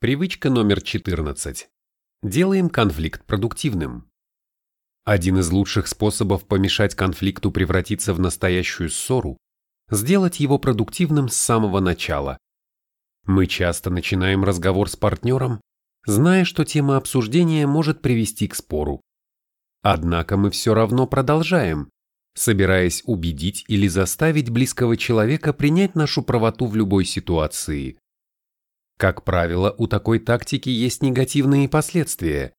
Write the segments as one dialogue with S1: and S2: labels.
S1: Привычка номер 14. Делаем конфликт продуктивным. Один из лучших способов помешать конфликту превратиться в настоящую ссору – сделать его продуктивным с самого начала. Мы часто начинаем разговор с партнером, зная, что тема обсуждения может привести к спору. Однако мы все равно продолжаем, собираясь убедить или заставить близкого человека принять нашу правоту в любой ситуации. Как правило, у такой тактики есть негативные последствия.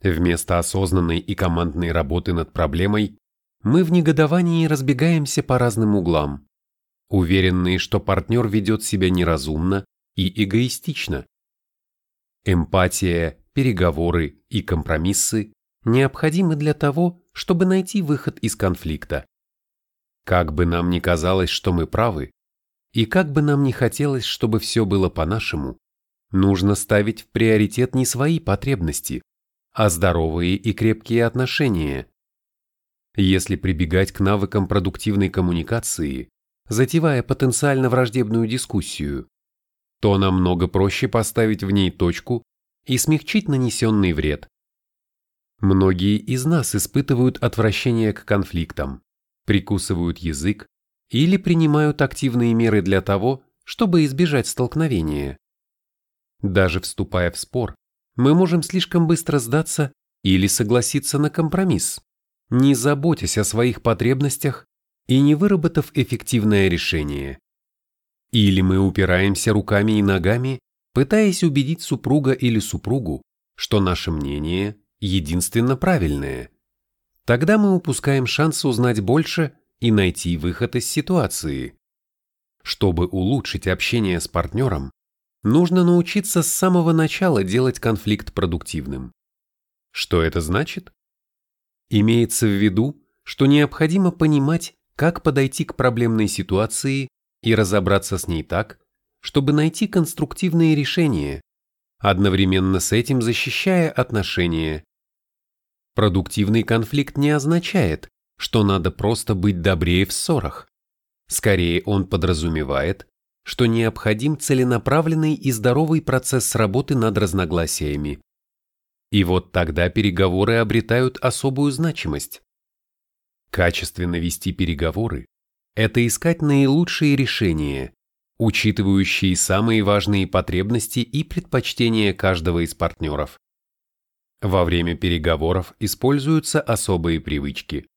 S1: Вместо осознанной и командной работы над проблемой, мы в негодовании разбегаемся по разным углам, уверенные, что партнер ведет себя неразумно и эгоистично. Эмпатия, переговоры и компромиссы необходимы для того, чтобы найти выход из конфликта. Как бы нам ни казалось, что мы правы, и как бы нам ни хотелось, чтобы все было по-нашему, нужно ставить в приоритет не свои потребности, а здоровые и крепкие отношения. Если прибегать к навыкам продуктивной коммуникации, затевая потенциально враждебную дискуссию, то намного проще поставить в ней точку и смягчить нанесенный вред. Многие из нас испытывают отвращение к конфликтам, прикусывают язык или принимают активные меры для того, чтобы избежать столкновения. Даже вступая в спор, мы можем слишком быстро сдаться или согласиться на компромисс, не заботясь о своих потребностях и не выработав эффективное решение. Или мы упираемся руками и ногами, пытаясь убедить супруга или супругу, что наше мнение единственно правильное. Тогда мы упускаем шанс узнать больше и найти выход из ситуации. Чтобы улучшить общение с партнером, нужно научиться с самого начала делать конфликт продуктивным. Что это значит? Имеется в виду, что необходимо понимать, как подойти к проблемной ситуации и разобраться с ней так, чтобы найти конструктивные решения, одновременно с этим защищая отношения. Продуктивный конфликт не означает, что надо просто быть добрее в ссорах. Скорее он подразумевает, что необходим целенаправленный и здоровый процесс работы над разногласиями. И вот тогда переговоры обретают особую значимость. Качественно вести переговоры – это искать наилучшие решения, учитывающие самые важные потребности и предпочтения каждого из партнеров. Во время переговоров используются особые привычки.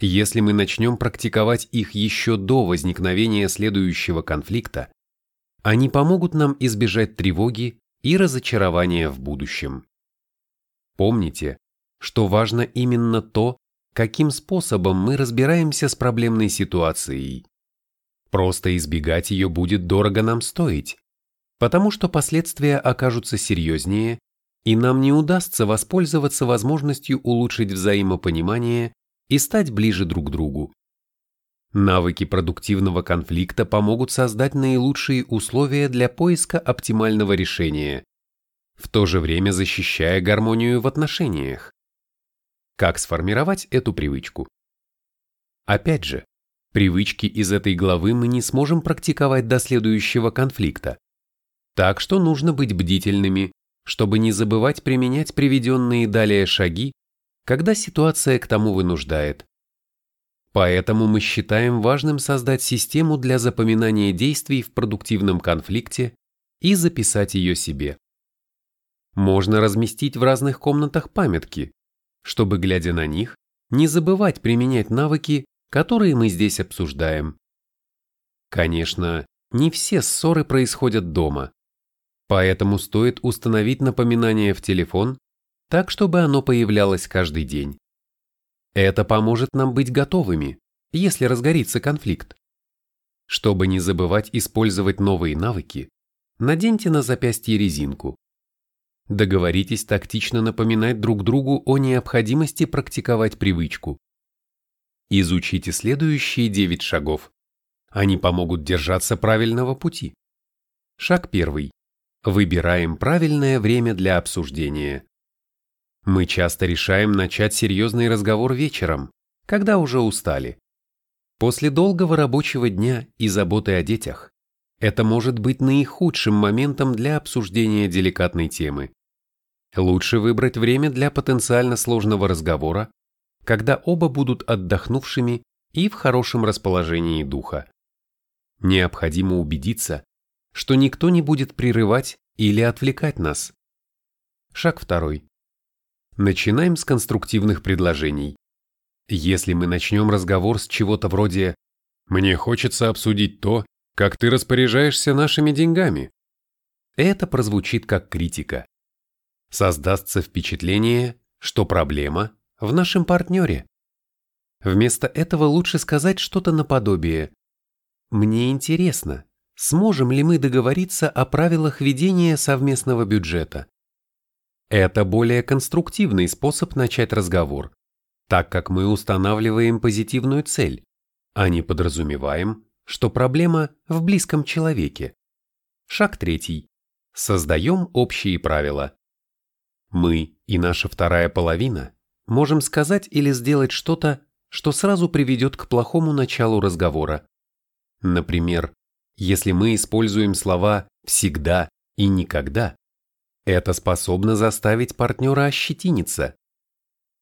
S1: Если мы начнем практиковать их еще до возникновения следующего конфликта, они помогут нам избежать тревоги и разочарования в будущем. Помните, что важно именно то, каким способом мы разбираемся с проблемной ситуацией. Просто избегать ее будет дорого нам стоить, потому что последствия окажутся серьезнее, и нам не удастся воспользоваться возможностью улучшить взаимопонимание и стать ближе друг к другу. Навыки продуктивного конфликта помогут создать наилучшие условия для поиска оптимального решения, в то же время защищая гармонию в отношениях. Как сформировать эту привычку? Опять же, привычки из этой главы мы не сможем практиковать до следующего конфликта, так что нужно быть бдительными, чтобы не забывать применять приведенные далее шаги когда ситуация к тому вынуждает. Поэтому мы считаем важным создать систему для запоминания действий в продуктивном конфликте и записать ее себе. Можно разместить в разных комнатах памятки, чтобы, глядя на них, не забывать применять навыки, которые мы здесь обсуждаем. Конечно, не все ссоры происходят дома, поэтому стоит установить напоминание в телефон так чтобы оно появлялось каждый день. Это поможет нам быть готовыми, если разгорится конфликт. Чтобы не забывать использовать новые навыки, наденьте на запястье резинку. Договоритесь тактично напоминать друг другу о необходимости практиковать привычку. Изучите следующие 9 шагов. Они помогут держаться правильного пути. Шаг первый. Выбираем правильное время для обсуждения. Мы часто решаем начать серьезный разговор вечером, когда уже устали. После долгого рабочего дня и заботы о детях это может быть наихудшим моментом для обсуждения деликатной темы. Лучше выбрать время для потенциально сложного разговора, когда оба будут отдохнувшими и в хорошем расположении духа. Необходимо убедиться, что никто не будет прерывать или отвлекать нас. Шаг второй. Начинаем с конструктивных предложений. Если мы начнем разговор с чего-то вроде «Мне хочется обсудить то, как ты распоряжаешься нашими деньгами», это прозвучит как критика. Создастся впечатление, что проблема в нашем партнере. Вместо этого лучше сказать что-то наподобие «Мне интересно, сможем ли мы договориться о правилах ведения совместного бюджета?» Это более конструктивный способ начать разговор, так как мы устанавливаем позитивную цель, а не подразумеваем, что проблема в близком человеке. Шаг третий. Создаем общие правила. Мы и наша вторая половина можем сказать или сделать что-то, что сразу приведет к плохому началу разговора. Например, если мы используем слова «всегда» и «никогда», это способно заставить партнера ощетиниться.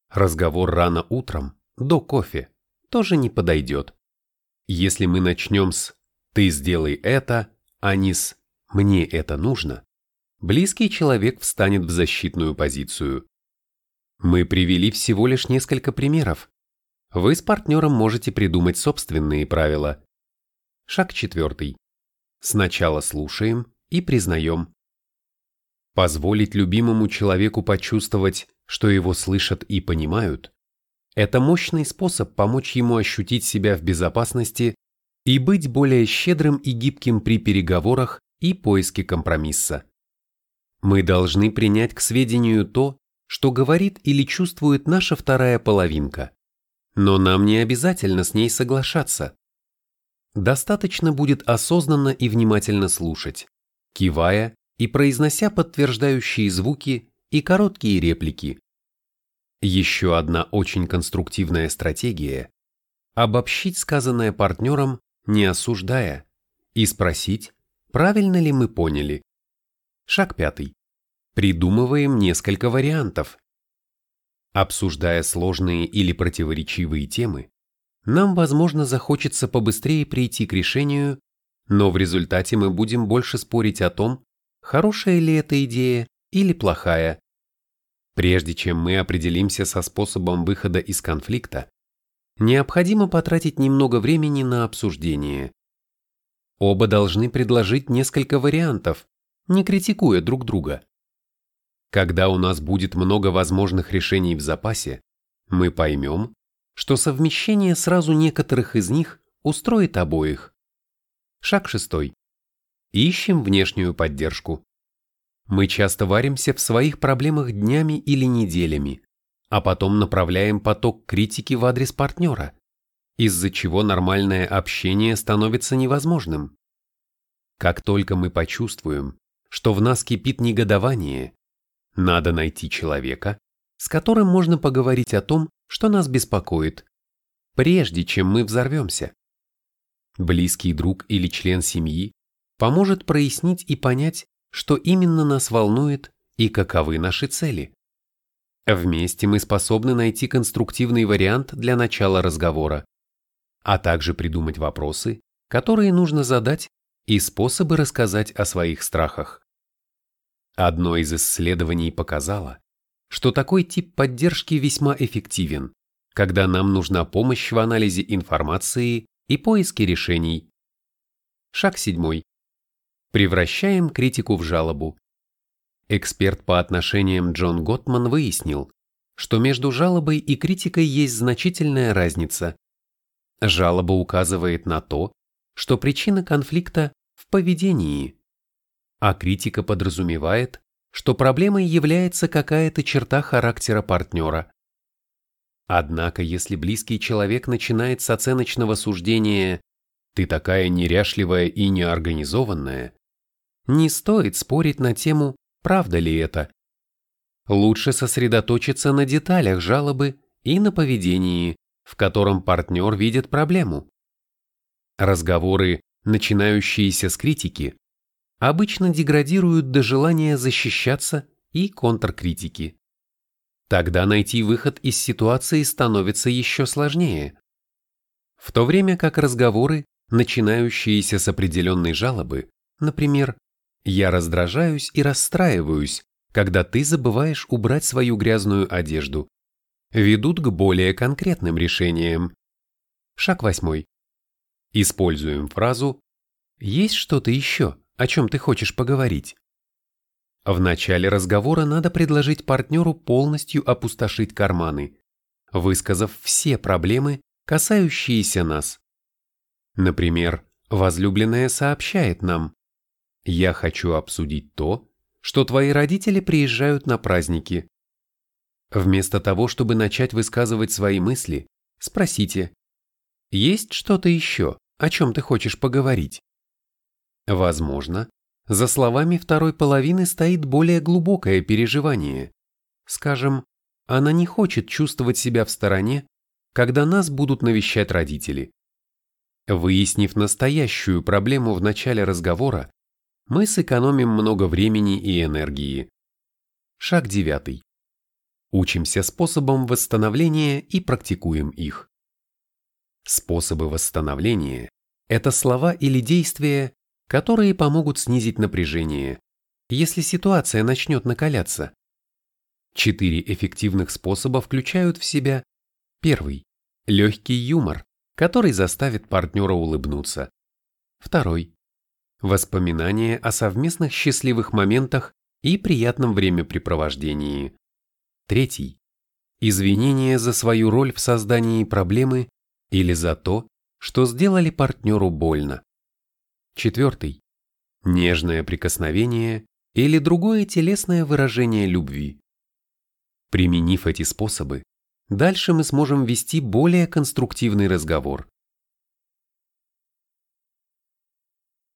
S1: Разговор рано утром, до кофе, тоже не подойдет. Если мы начнем с «ты сделай это», а не с «мне это нужно», близкий человек встанет в защитную позицию. Мы привели всего лишь несколько примеров. Вы с партнером можете придумать собственные правила. Шаг четвертый. Сначала слушаем и признаем. Позволить любимому человеку почувствовать, что его слышат и понимают, это мощный способ помочь ему ощутить себя в безопасности и быть более щедрым и гибким при переговорах и поиске компромисса. Мы должны принять к сведению то, что говорит или чувствует наша вторая половинка. Но нам не обязательно с ней соглашаться. Достаточно будет осознанно и внимательно слушать, кивая и произнося подтверждающие звуки и короткие реплики. Еще одна очень конструктивная стратегия – обобщить сказанное партнером, не осуждая, и спросить, правильно ли мы поняли. Шаг пятый. Придумываем несколько вариантов. Обсуждая сложные или противоречивые темы, нам, возможно, захочется побыстрее прийти к решению, но в результате мы будем больше спорить о том, хорошая ли эта идея или плохая. Прежде чем мы определимся со способом выхода из конфликта, необходимо потратить немного времени на обсуждение. Оба должны предложить несколько вариантов, не критикуя друг друга. Когда у нас будет много возможных решений в запасе, мы поймем, что совмещение сразу некоторых из них устроит обоих. Шаг шестой. Ищем внешнюю поддержку. Мы часто варимся в своих проблемах днями или неделями, а потом направляем поток критики в адрес партнера, из-за чего нормальное общение становится невозможным. Как только мы почувствуем, что в нас кипит негодование, надо найти человека, с которым можно поговорить о том, что нас беспокоит, прежде чем мы взорвемся. Близкий друг или член семьи поможет прояснить и понять, что именно нас волнует и каковы наши цели. Вместе мы способны найти конструктивный вариант для начала разговора, а также придумать вопросы, которые нужно задать, и способы рассказать о своих страхах. Одно из исследований показало, что такой тип поддержки весьма эффективен, когда нам нужна помощь в анализе информации и поиске решений. Шаг седьмой. Превращаем критику в жалобу. Эксперт по отношениям Джон Готман выяснил, что между жалобой и критикой есть значительная разница. Жалоба указывает на то, что причина конфликта в поведении а критика подразумевает, что проблемой является какая-то черта характера партнера. Однако, если близкий человек начинает с оценочного суждения «ты такая неряшливая и неорганизованная», не стоит спорить на тему «правда ли это?». Лучше сосредоточиться на деталях жалобы и на поведении, в котором партнер видит проблему. Разговоры начинающиеся с критики, обычно деградируют до желания защищаться и контркритики. Тогда найти выход из ситуации становится еще сложнее. В то время как разговоры, начинающиеся с определенной жалобы, например, «я раздражаюсь и расстраиваюсь, когда ты забываешь убрать свою грязную одежду», ведут к более конкретным решениям. Шаг восьмой. Используем фразу «Есть что-то еще, о чем ты хочешь поговорить?» В начале разговора надо предложить партнеру полностью опустошить карманы, высказав все проблемы, касающиеся нас. Например, возлюбленная сообщает нам «Я хочу обсудить то, что твои родители приезжают на праздники». Вместо того, чтобы начать высказывать свои мысли, спросите «Есть что-то еще, о чем ты хочешь поговорить?» Возможно, за словами второй половины стоит более глубокое переживание. Скажем, она не хочет чувствовать себя в стороне, когда нас будут навещать родители. Выяснив настоящую проблему в начале разговора, мы сэкономим много времени и энергии. Шаг девятый. Учимся способам восстановления и практикуем их. Способы восстановления – это слова или действия, которые помогут снизить напряжение, если ситуация начнет накаляться. Четыре эффективных способа включают в себя первый – легкий юмор, который заставит партнера улыбнуться. Второй – воспоминания о совместных счастливых моментах и приятном времяпрепровождении. Третий – извинения за свою роль в создании проблемы или за то, что сделали партнеру больно. Четвертый. Нежное прикосновение или другое телесное выражение любви. Применив эти способы, дальше мы сможем вести более конструктивный разговор.